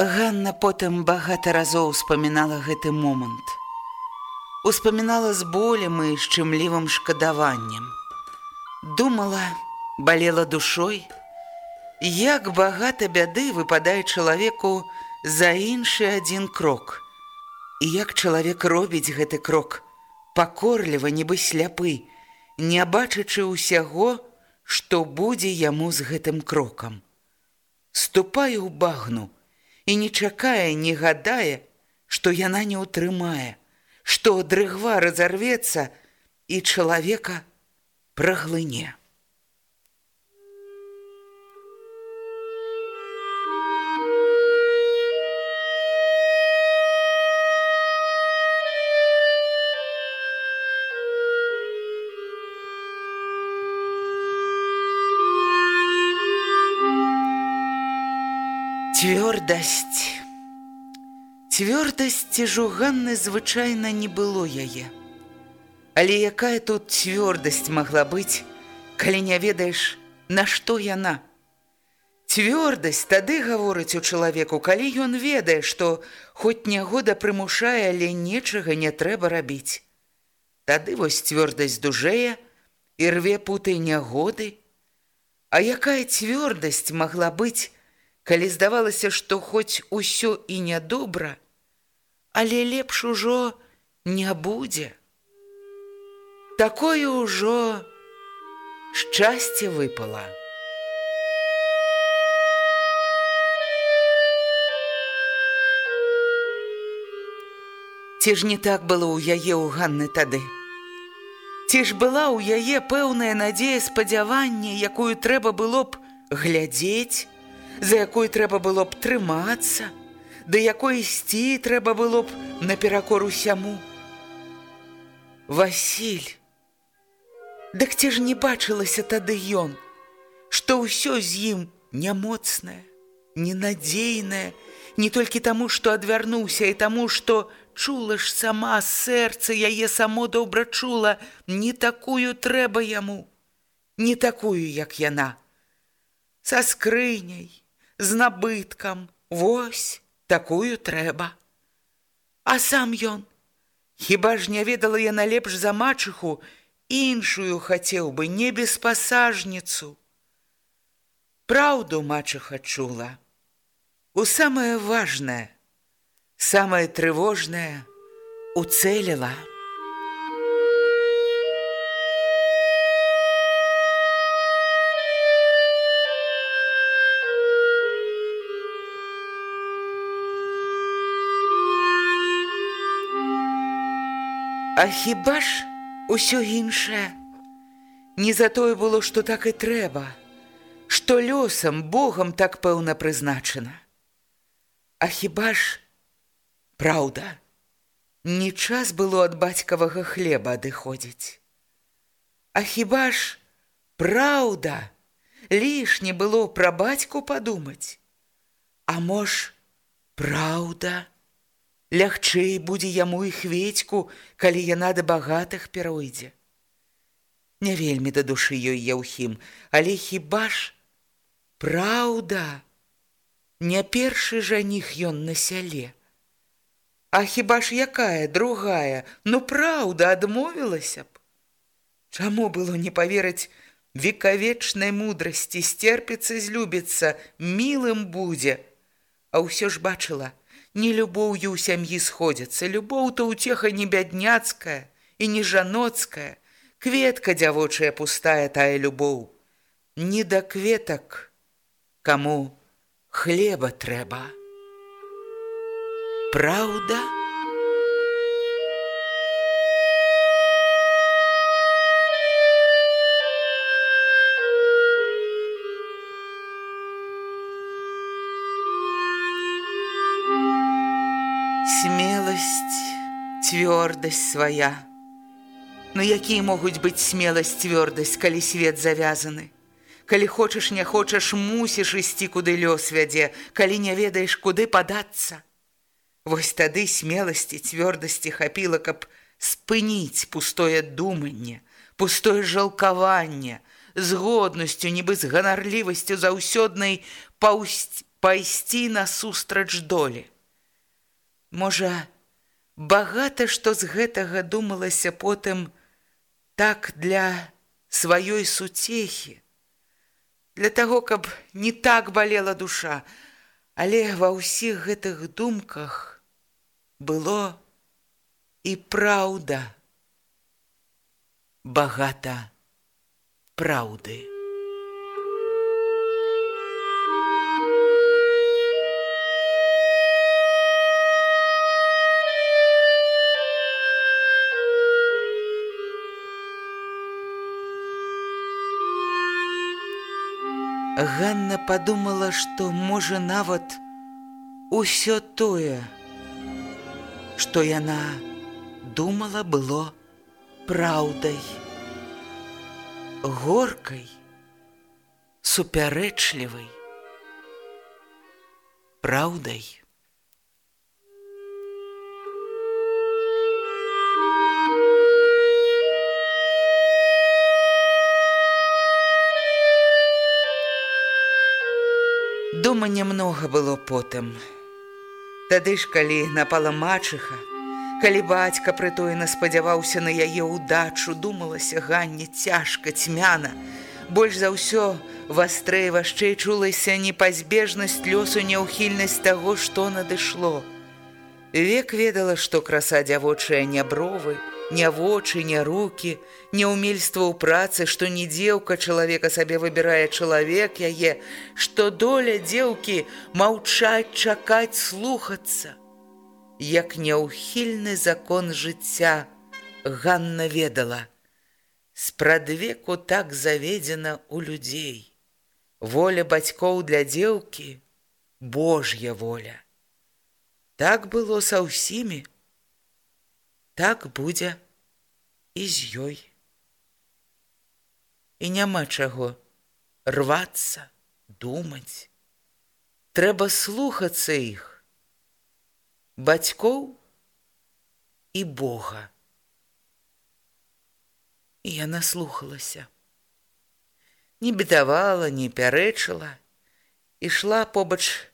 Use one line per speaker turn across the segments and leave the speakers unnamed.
Ганна потым багата разоў успамінала гэты момант. Успамінала з болем і шчымлівым шкадаваннем. Думала, балела душой, як багата бяды выпадае чалавеку за іншы адзін крок. І як чалавек робіць гэты крок, пакорліва, нібы сляпы, не бачачы ўсяго, што будзе яму з гэтым крокам. Ступаю ў багну, і не чакае, не гадае, што яна не ўтрымае, што дрыгва разарвецца і чалавека праглыне. Цвёрдасць. Цвёрдасці жуганны звычайна не было яе. Але якая тут цвёрдасць магла быць, калі не ведаеш, на што яна? Цвёрдасць тады гаворыць у чалавеку, калі ён ведае, што хоць нягода прымушае, але нечага не трэба рабіць. Тады вось цвёрдасць дужэе і рве путай нягоды. А якая цвёрдасць магла быць, калі здавалася, што хоць усё і нядобра, але лепш ужо не будзе. Такое ўжо шчасце выпала. Ці ж не так было ў яе ў Ганны тады? Ці ж была ў яе пэўная надзея спадзявання, якую трэба было б глядзець, за якой трэба было б трымацца, да якой ісці трэба было б наперакор усяму. Васіль, Дык ці ж не бачылася тады ён, што ўсё з ім нямоцнае, ненадзейнае, не толькі таму, што адвярнуўся і таму, што чула ж сама сэрца яе само добра чула, не такую трэба яму, не такую, як яна. Са скрыняй, з набыткам, вось такую трэба. А сам ён, хіба ж не ведала яна лепш за мачыху, іншую хацеў бы не беспасажніцу. Праўду мачыха чула. У самае важнае, самае трывожнае уцэліла. А хіба ж усё іншае? Не за тое было, што так і трэба, што лёсам Богам так пэўна прызначана. А хіба ж праўда, не час было ад бацькавага хлеба адыходзіць. А хіба ж праўда, лішне было пра бацьку падумаць. А мож, праўда, Лягчэй будзе яму і хведьку, калі яна да багатых перайдзе. Не вельмі да душы ёй яўхім, але хіба ж праўда, не першы жаніх ён на сяле. А хіба ж якая другая, ну праўда адмовілася б. Чаму было не паверыць векавечнай мудрасці, стерпіцца, злюбіцца, мілым будзе, А ўсё ж бачыла, не любоўю ў сям'і сходзяцца, любоў то ўцеха не бядняцкая і не жаноцкая, кветка дзявочая пустая тая любоў. Не да кветак, каму хлеба трэба. Праўда? Цвёрдасць свая. Ну якія могуць быць смеласць цвёрдасць, калі свет завязаны. Калі хочаш, не хочаш, мусіш ісці, куды лёс вядзе, калі не ведаеш, куды падацца. Вось тады смеласці цвёрдасці хапіла, каб спыніць пустое думанне, пустое жалкаванне, з годнасцю, нібы з ганарлівасцю заўсёднай пайсці насустрач долі. Можа, Багата што з гэтага думалася потым так для сваёй суцехі, для таго, каб не так балела душа, але ва ўсіх гэтых думках было і праўда багата праўды. Ганна подумала, што можа нават усё тое, што яна думала было праўдай, горкай, супярэчлівай, праўдай. Дома нямнога было потым. Тады ж, калі напала мачыха, калі бацька прытоена спадзяваўся на яе ўдачу, думалася ганне цяжка цьмяна. Больш за ўсё вастрэй вашчэй чулася непазбежнасць лёсу няўхільнасць таго, што надышло. Век ведала, што краса дзявочая нябровы, не вочы, не руки, не ўмельства ў працы, што не дзеўка чалавека сабе выбірае чалавек яе, што доля дзеўкі маўчаць, чакаць, слухацца. Як няўхільны закон жыцця Ганна ведала. Спрадвеку так заведзена ў людзей. Воля бацькоў для дзеўкі Божья воля. Так было са ўсімі, так будзе і з ёй. І няма чаго рвацца, думаць. Трэба слухацца іх, бацькоў і Бога. І яна слухалася. Не бедавала, не пярэчыла, ішла побач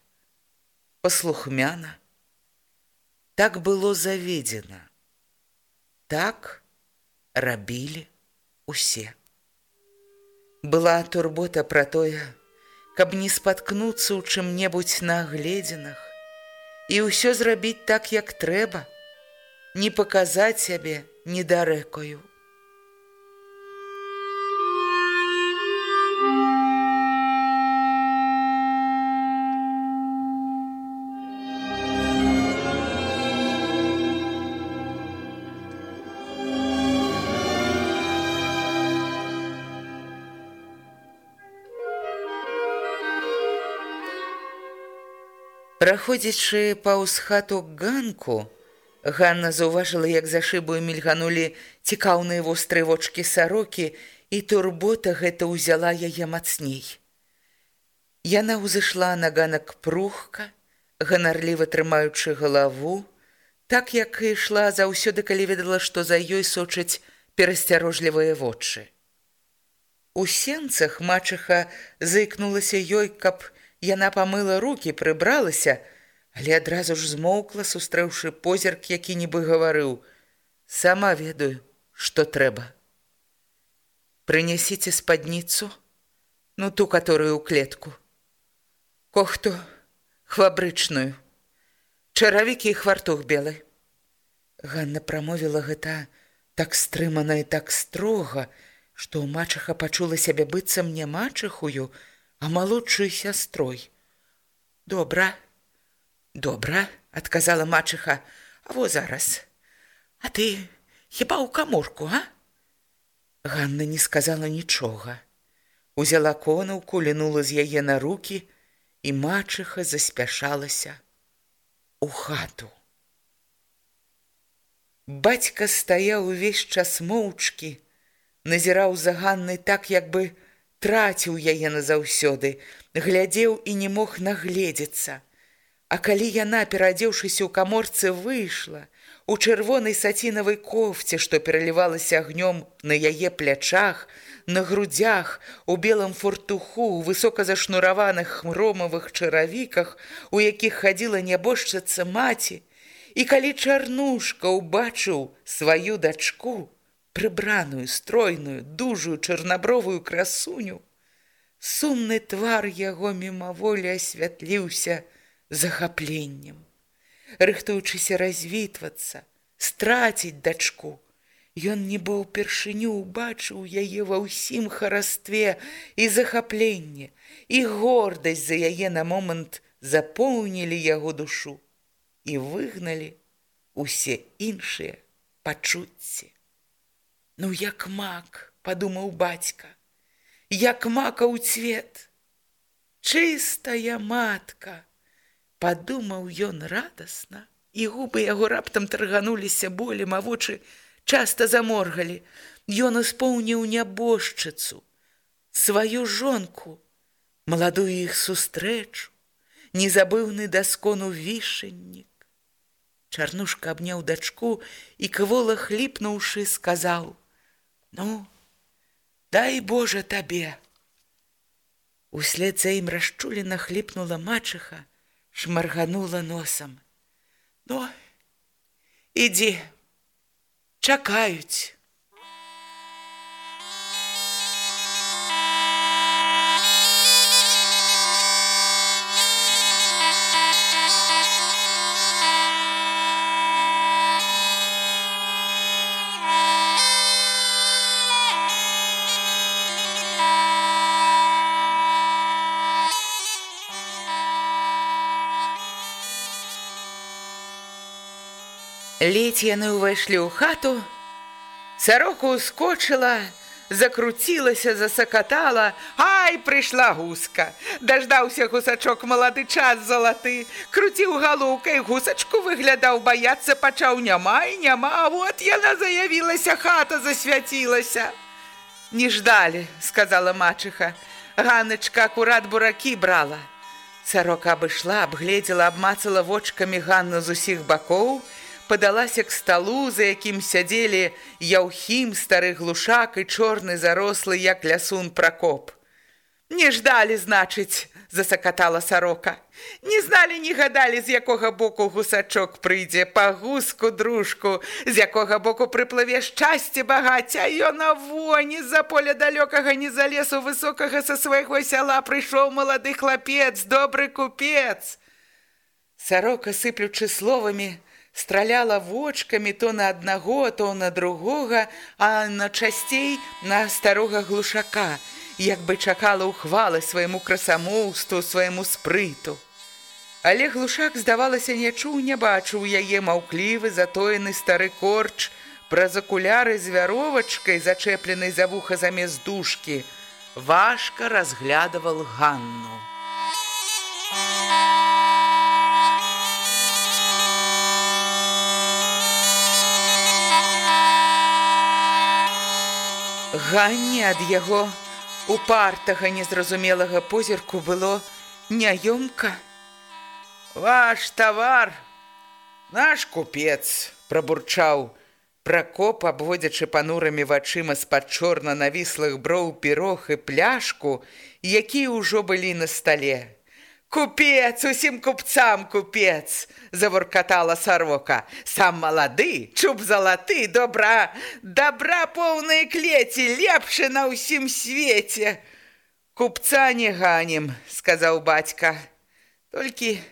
паслухмяна. Так было заведзена так рабілі усе. Была турбота пра тое, каб не спаткнуцца ў чым-небудзь на гледзінах і ўсё зрабіць так, як трэба, не паказаць сябе недарэкою. Праходзячы паўз хату ганку, Ганна заўважыла, як за шыбую мільганулі цікаўныя вострыя вочкі сарокі, і турбота гэта ўзяла яе мацней. Яна ўзышла на ганак прухка, ганарліва трымаючы галаву, так як і ішла заўсёды, калі ведала, што за ёй сочаць перасцярожлівыя вочы. У сенцах мачыха заікнулася ёй, каб яна памыла рукі, прыбралася, але адразу ж змоўкла, сустрэўшы позірк, які нібы гаварыў: « Сама ведаю, што трэба. Прынясіце спадніцу, ну ту, которую ў клетку. Кохту хвабрычную, чаравікі і хвартух белы. Ганна прамовіла гэта так стрымана і так строга, што ў мачаха пачула сябе быццам не мачыхую, а малодшую сястрой. Добра, добра, адказала мачыха, а во зараз. А ты хіба ў каморку, а? Ганна не сказала нічога. Узяла конаўку, лінула з яе на рукі, і мачыха заспяшалася у хату. Бацька стаяў увесь час моўчкі, назіраў за Ганнай так, як бы траціў яе назаўсёды, глядзеў і не мог нагледзецца. А калі яна, перадзеўшыся ў каморцы, выйшла, у чырвонай сацінавай кофце, што пералівалася агнём на яе плячах, на грудях, у белым фортуху, у высока зашнураваных хромавых чаравіках, у якіх хадзіла нябожчацца маці, і калі чарнушка ўбачыў сваю дачку, прыбраную, стройную, дужую чарнабровую красуню, сумны твар яго мімаволі асвятліўся захапленнем. Рыхтуючыся развітвацца, страціць дачку, Ён нібы ўпершыню ўбачыў яе ва ўсім харастве і захапленне, і гордасць за яе на момант запоўнілі яго душу і выгналі усе іншыя пачуцці. Ну як мак, падумаў бацька, як мака ў цвет, чыстая матка, падумаў ён радасна, і губы яго раптам таргануліся болем, а вочы, часта заморгалі. Ён испоўніў нябожчыцу, сваю жонку, маладую іх сустрэчу, незабыўны даскону вішаннік. Чарнушка абняў дачку і квола хліпнуўшы, сказаў: « Ну, дай Божа табе. Услед за ім расчулена хліпнула мачыха, шмарганула носам. Ну, ідзі, чакаюць. Ледзь яны ўвайшлі ў хату, Сарока ускочыла, закруцілася, засакатала, Ай, прыйшла гуска. Даждаўся гусачок малады час залаты, круціў галоўкай гусачку выглядаў, баяцца пачаў няма і няма, а вот яна заявілася, хата засвяцілася. Не ждалі, сказала мачыха. Ганначка акурат буракі брала. Сарока абышла, абгледзела, абмацала вочкамі Ганну з усіх бакоў, падалася к сталу, за якім сядзелі яўхім стары глушак і чорны зарослы як лясун пракоп. Не ждалі, значыць, засакатала сарока. Не зналі, не гадалі, з якога боку гусачок прыйдзе па гуску дружку, з якога боку прыплыве шчасце багацця, ён на воні з-за поля далёкага не за лесу высокага са свайго сяла прыйшоў малады хлапец, добры купец. Сарока, сыплючы словамі, страляла вочкамі то на аднаго, то на другога, а на часцей на старога глушака, як бы чакала ўхвалы свайму красамоўству, свайму спрыту. Але глушак, здавалася, не чуў, не бачыў яе маўклівы, затоены стары корч, праз акуляры з вяровачкай, зачэпленай за вуха замест дужкі, важка разглядывал Ганну. Ганне ад яго упартага незразумелага позірку было няёмка. Ваш тавар Наш купец прабурчаў пракоп, абводзячы панурамі вачыма з-пад чорна навіслых броў пірог і пляшку, якія ўжо былі на стале. Купец, усім купцам купец, заваркатала сарока. Сам малады, чуб залаты, добра, добра поўныя клеці, лепшы на ўсім свеце. Купца не ганім, сказаў бацька. Толькі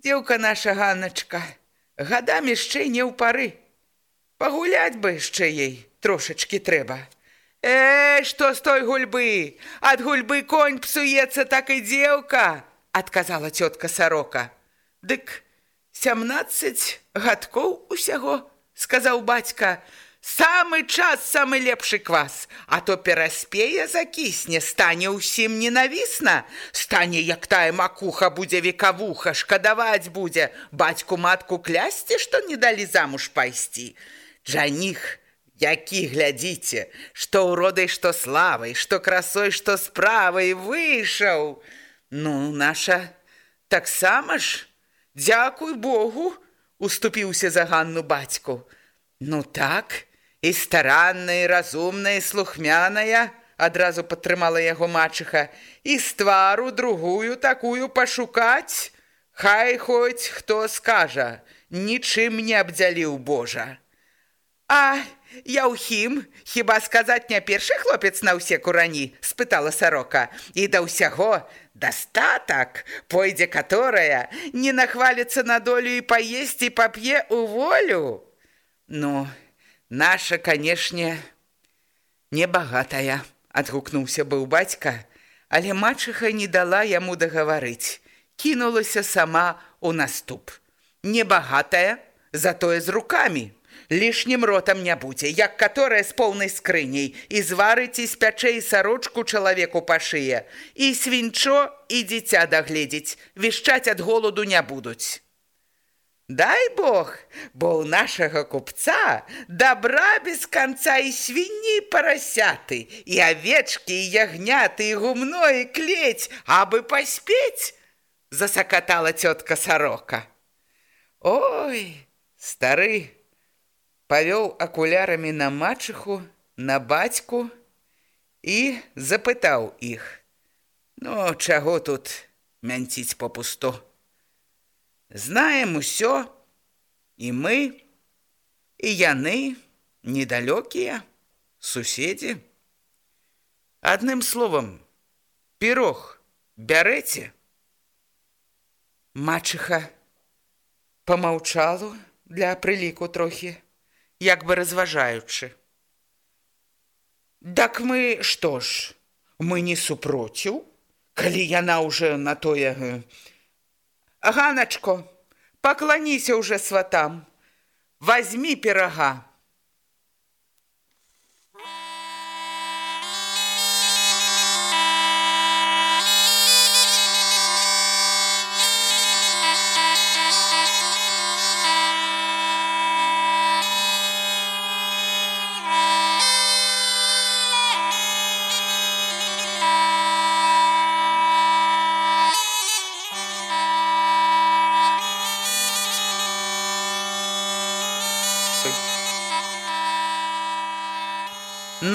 дзеўка наша ганачка, гадам яшчэ не ў пары. Пагуляць бы яшчэ ей трошачкі трэба. Э, што з той гульбы? Ад гульбы конь псуецца так і дзеўка адказала цётка сарока. Дык сямнаццаць гадкоў усяго, сказаў бацька, самы час самы лепшы квас, а то пераспее закісне, стане ўсім ненавісна, стане як тая макуха будзе векавуха, шкадаваць будзе, бацьку матку клясці, што не далі замуж пайсці. Джаніх, які глядзіце, што ўродай, што славай, што красой, што справай выйшаў. Ну, наша таксама ж, дзякуй Богу, уступіўся за Ганну бацьку. Ну так, і старанная, разумная, слухмяная, адразу падтрымала яго мачыха, і з твару другую такую пашукаць, Хай хоць хто скажа, нічым не абдзяліў Божа. А, Яўхім, хіба сказаць не першы хлопец на ўсе курані, спытала сарока, і да ўсяго дастатак, пойдзе которая не нахваліцца на долю і паесці пап'е ў волю. Ну, наша, канешне, небагатая, адгукнуўся быў бацька, але мачыха не дала яму дагаварыць, кінулася сама ў наступ. Небагатая, затое з рукамі лішнім ротам не будзе, як каторая з поўнай скрыняй, і зварыць і спячэй сарочку чалавеку па шые, і свінчо і дзіця дагледзець, вішчаць ад голаду не будуць. Дай Бог, бо ў нашага купца добра без канца і свінні парасяты, і авечкі, і ягняты, і гумно, і клець, абы паспець, засакатала цётка сарока. Ой, стары, павёў акулярамі на мачыху, на бацьку і запытаў іх: « Ну, чаго тут мянціць попусту? Знаем усё, і мы, і яны недалёкія суседзі. Адным словам, пірог бярэце. Мачыха помаўчала для прыліку трохі як бы разважаючы. Дак мы што ж, мы не супроціў, калі яна ўжо на тое Ганачко, пакланіся ўжо сватам, возьми перага.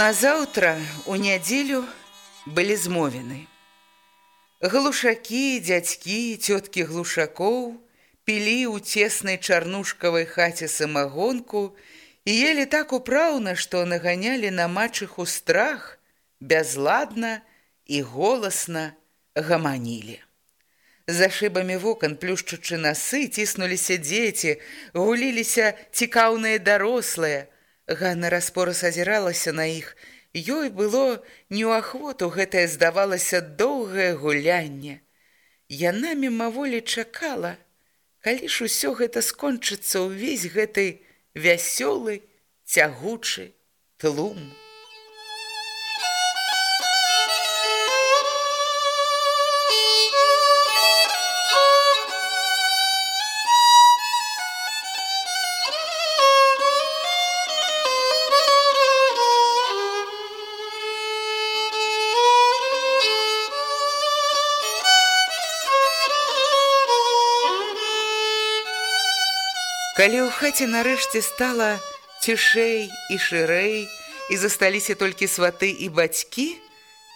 Назаўтра у нядзелю былі змовены. Глушакі, дзядзькі, цёткі глушакоў пілі ў цеснай чарнушкавай хаце самагонку і ели так упраўна, што наганялі на мачыху страх, бязладна і голасна гаманілі. За шыбамі вокон, плюшчучы насы, ціснуліся дзеці, гуліліся цікаўныя дарослыя, Ганна распораз азіралася на іх. Ёй было не ў ахвоту гэтае здавалася доўгае гулянне. Яна мімаволі чакала, калі ж усё гэта скончыцца ўвесь гэты вясёлы, цягучы тлум. Калі ў хаце нарэшце стала цішэй і шырэй, і засталіся толькі сваты і бацькі,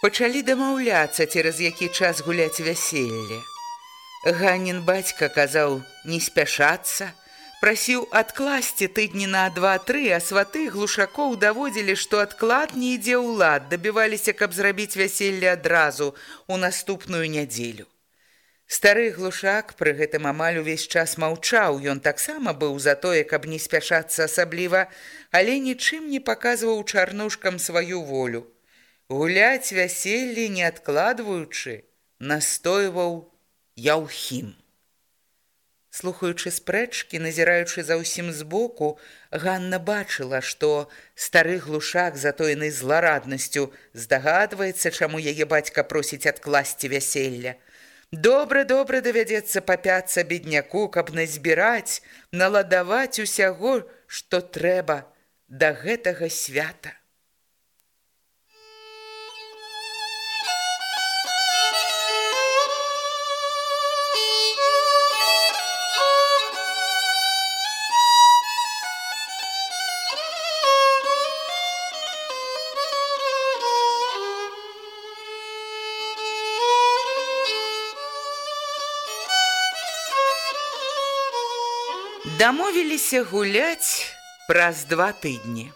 пачалі дамаўляцца, цераз які час гуляць вяселле. Ганін бацька казаў не спяшацца, прасіў адкласці тыдні на два-тры, а сваты глушакоў даводзілі, што адклад не ідзе ўлад, дабіваліся, каб зрабіць вяселле адразу у наступную нядзелю. Стары глушак пры гэтым амаль увесь час маўчаў, ён таксама быў за тое, каб не спяшацца асабліва, але нічым не паказваў чарнушкам сваю волю. Гуляць вяселле, не адкладваючы, настойваў яўхім. Слухаючы спрэчкі, назіраючы за ўсім збоку, Ганна бачыла, што стары глушак затоены злараднасцю здагадваецца, чаму яе бацька просіць адкласці вяселля. Добра, добра давядзецца папяцца бедняку, каб назбіраць, наладаваць усяго, што трэба да гэтага свята. Дамовіліся гуляць праз два тыдні.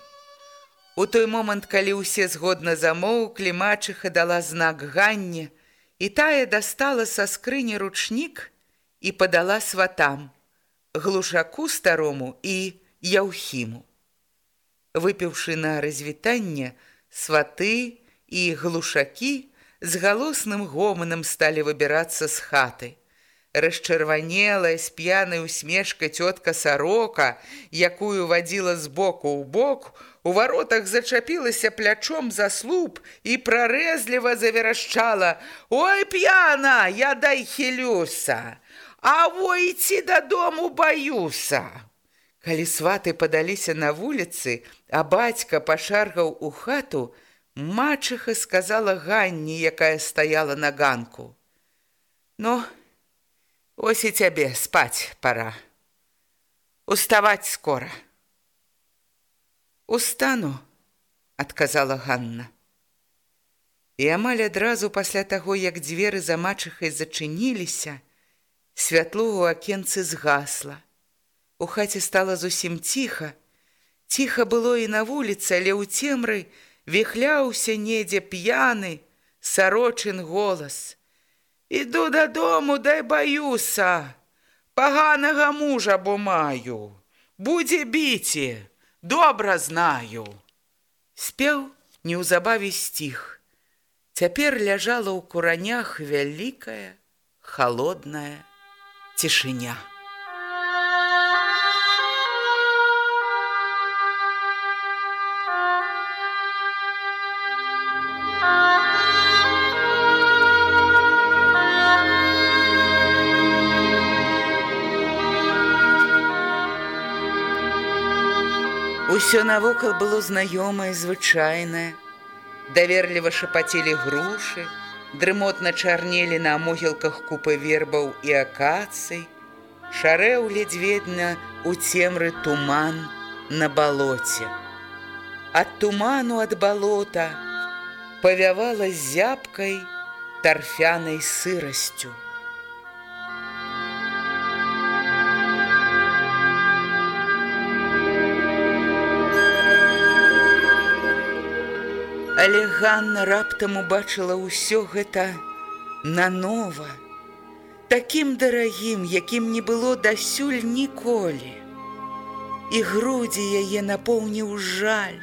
У той момант, калі ўсе згодна замоўклі, мачыха дала знак Ганне, і тая дастала са скрыні ручнік і падала сватам, глушаку старому і яўхіму. Выпіўшы на развітанне, сваты і глушакі з галосным гоманам сталі выбірацца з хаты расчырванелая з п'янай усмешка цётка сарока, якую вадзіла з боку ў бок, у варотах зачапілася плячом за слуп і прарэзліва заверашчала: « Ой п'яна, я дай хілюса, А войці дадому баюса. Калі сваты падаліся на вуліцы, а бацька пашаргаў у хату, мачыха сказала Ганні, якая стаяла на ганку. Ну, Ось і цябе спаць пора. Уставаць скора. Устану, адказала Ганна. І амаль адразу пасля таго, як дзверы за мачыхай зачыніліся, святло ў акенцы згасла. У хаце стала зусім ціха. Ціха было і на вуліцы, але ў цемры віхляўся недзе п'яны, сарочын голас – Іду дадому, дай баюся, поганого мужа бо маю, будзе біці, добра знаю. Спеў неўзабаве сціх. Цяпер ляжала ў куранях вялікая, холодная цішыня. Усё навокал было знаёмае, звычайнае. Даверліва шапацелі грушы, дрымотна чарнелі на могілках купы вербаў і акацый, шарэў ледзьведна у цемры туман на балоце. Ад туману ад балота павявала зябкай тарфянай сырасцю. Але Ганна раптам убачыла ўсё гэта нанова, такім дарагім, якім не было дасюль ніколі. І грудзі яе напоўніў жаль,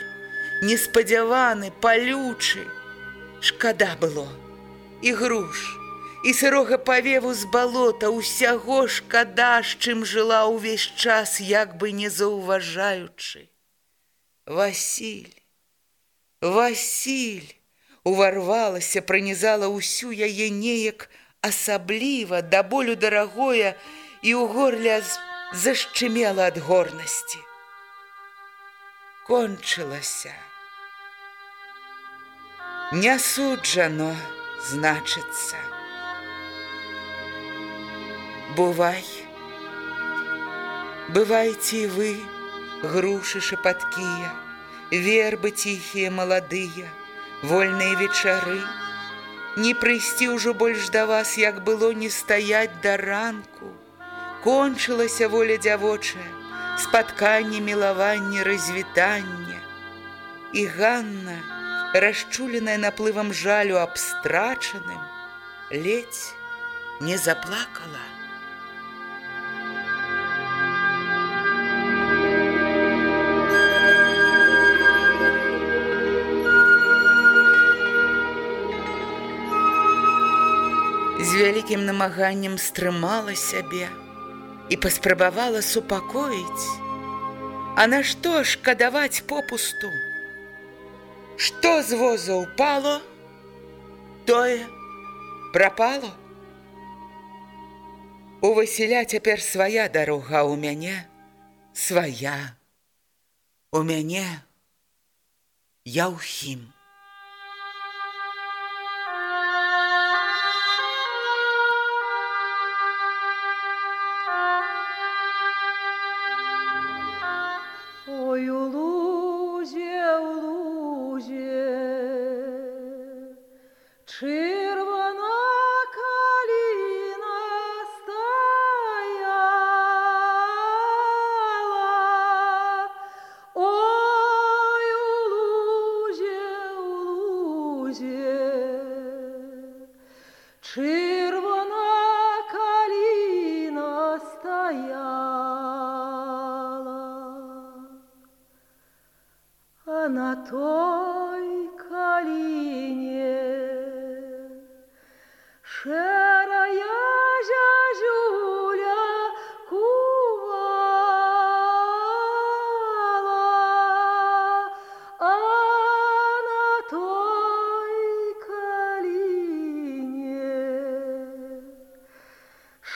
неспадзяваны, палючы. Шкада было, і груш, і сырога павеву з балота усяго шкада, з чым жыла ўвесь час, як бы не заўважаючы. Васіль, Васіль уварвалася, пранізала ўсю яе неяк асабліва, да болю дарагое і ў горля зашчымела ад горнасці. Кончылася. Не суджано, значыцца. Бувай. Бывайце вы, грушы шапаткія, вербы ціхія маладыя, вольныя вечары. Не прыйсці ўжо больш да вас, як было не стаяць да ранку. Кончылася воля дзявочая, спатканне, мілаванне, развітанне. І Ганна, расчуленая наплывам жалю абстрачаным, ледзь не заплакала. З вялікім намаганнем стрымала сябе і паспрабавала супакоіць, А нашто шкадаваць попусту? Што з воза упало, тое прапало. У Васіля цяпер свая дарога ў мяне свая. У мяне яўхім.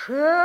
Sure.